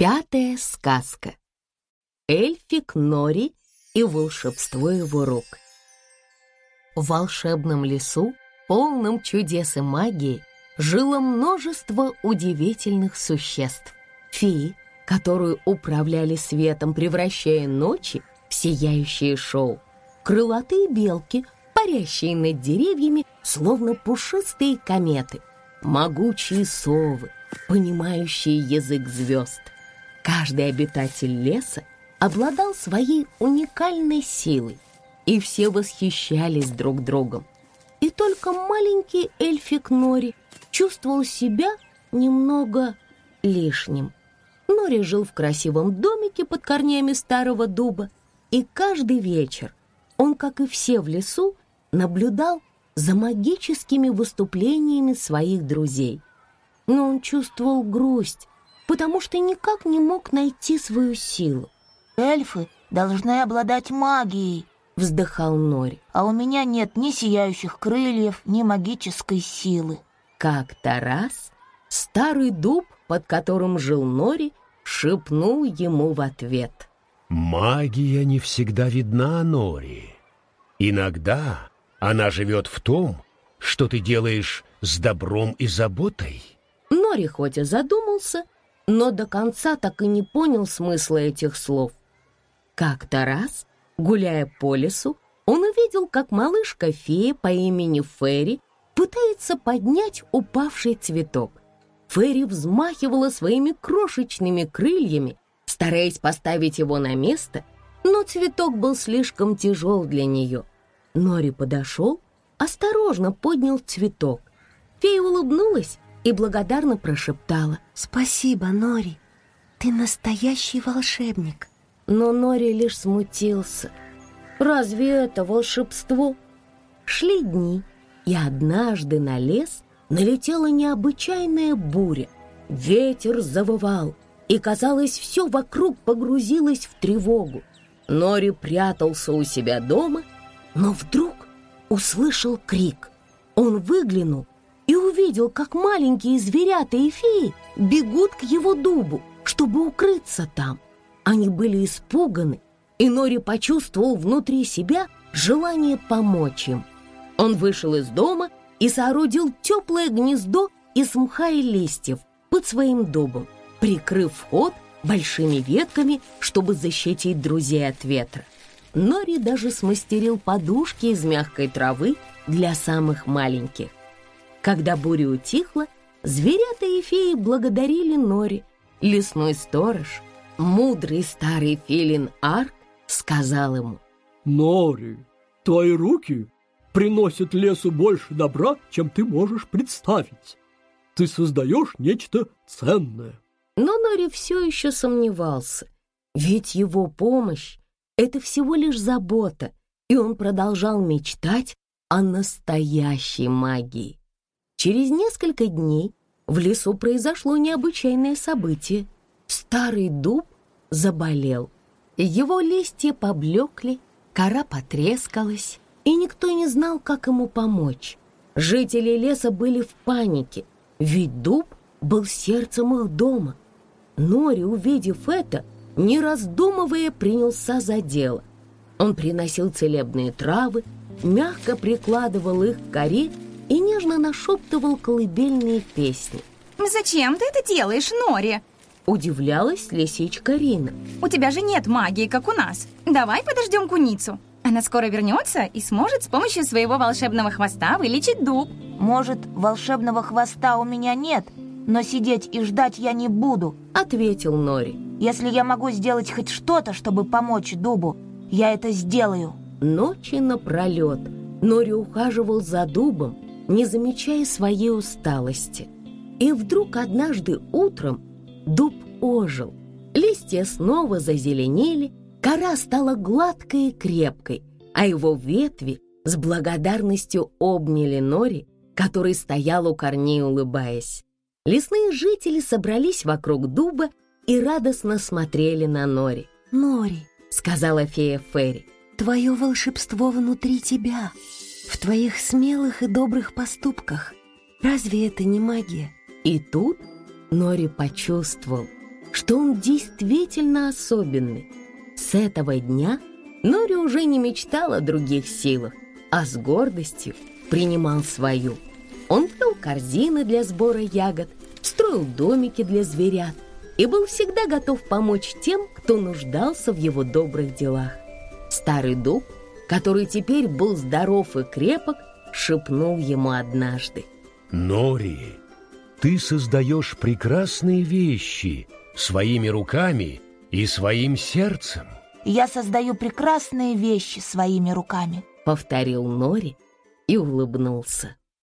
Пятая сказка. Эльфик Нори и волшебство его рук. В волшебном лесу, полном чудес и магии, жило множество удивительных существ. Феи, которые управляли светом, превращая ночи в сияющие шоу. Крылатые белки, парящие над деревьями, словно пушистые кометы. Могучие совы, понимающие язык звезд — Каждый обитатель леса обладал своей уникальной силой, и все восхищались друг другом. И только маленький эльфик Нори чувствовал себя немного лишним. Нори жил в красивом домике под корнями старого дуба, и каждый вечер он, как и все в лесу, наблюдал за магическими выступлениями своих друзей. Но он чувствовал грусть, потому что никак не мог найти свою силу. «Эльфы должны обладать магией», — вздыхал Нори. «А у меня нет ни сияющих крыльев, ни магической силы». Как-то раз старый дуб, под которым жил Нори, шепнул ему в ответ. «Магия не всегда видна, Нори. Иногда она живет в том, что ты делаешь с добром и заботой». Нори хоть и задумался, но до конца так и не понял смысла этих слов. Как-то раз, гуляя по лесу, он увидел, как малышка-фея по имени Ферри пытается поднять упавший цветок. Ферри взмахивала своими крошечными крыльями, стараясь поставить его на место, но цветок был слишком тяжел для нее. Нори подошел, осторожно поднял цветок. Фея улыбнулась и благодарно прошептала «Спасибо, Нори, ты настоящий волшебник». Но Нори лишь смутился. «Разве это волшебство?» Шли дни, и однажды на лес налетела необычайная буря. Ветер завывал, и, казалось, все вокруг погрузилось в тревогу. Нори прятался у себя дома, но вдруг услышал крик. Он выглянул увидел, как маленькие зверята и феи бегут к его дубу, чтобы укрыться там. Они были испуганы, и Нори почувствовал внутри себя желание помочь им. Он вышел из дома и соорудил теплое гнездо из мха и листьев под своим дубом, прикрыв вход большими ветками, чтобы защитить друзей от ветра. Нори даже смастерил подушки из мягкой травы для самых маленьких. Когда буря утихла, зверята и феи благодарили Нори. Лесной сторож, мудрый старый филин Арк, сказал ему. «Нори, твои руки приносят лесу больше добра, чем ты можешь представить. Ты создаешь нечто ценное». Но Нори все еще сомневался, ведь его помощь — это всего лишь забота, и он продолжал мечтать о настоящей магии. Через несколько дней в лесу произошло необычайное событие. Старый дуб заболел. Его листья поблекли, кора потрескалась, и никто не знал, как ему помочь. Жители леса были в панике, ведь дуб был сердцем их дома. Нори, увидев это, не раздумывая, принялся за дело. Он приносил целебные травы, мягко прикладывал их к коре и нежно нашептывал колыбельные песни. «Зачем ты это делаешь, Нори?» Удивлялась лисичка Рина. «У тебя же нет магии, как у нас. Давай подождем куницу. Она скоро вернется и сможет с помощью своего волшебного хвоста вылечить дуб». «Может, волшебного хвоста у меня нет, но сидеть и ждать я не буду», — ответил Нори. «Если я могу сделать хоть что-то, чтобы помочь дубу, я это сделаю». Ночи напролет Нори ухаживал за дубом, не замечая своей усталости. И вдруг однажды утром дуб ожил. Листья снова зазеленели, кора стала гладкой и крепкой, а его ветви с благодарностью обняли Нори, который стоял у корней, улыбаясь. Лесные жители собрались вокруг дуба и радостно смотрели на Нори. «Нори», — сказала фея Ферри, — «твое волшебство внутри тебя» в твоих смелых и добрых поступках. Разве это не магия? И тут Нори почувствовал, что он действительно особенный. С этого дня Нори уже не мечтал о других силах, а с гордостью принимал свою. Он плел корзины для сбора ягод, строил домики для зверят и был всегда готов помочь тем, кто нуждался в его добрых делах. Старый дуб, который теперь был здоров и крепок, шепнул ему однажды. Нори, ты создаешь прекрасные вещи своими руками и своим сердцем. Я создаю прекрасные вещи своими руками. Повторил Нори и улыбнулся.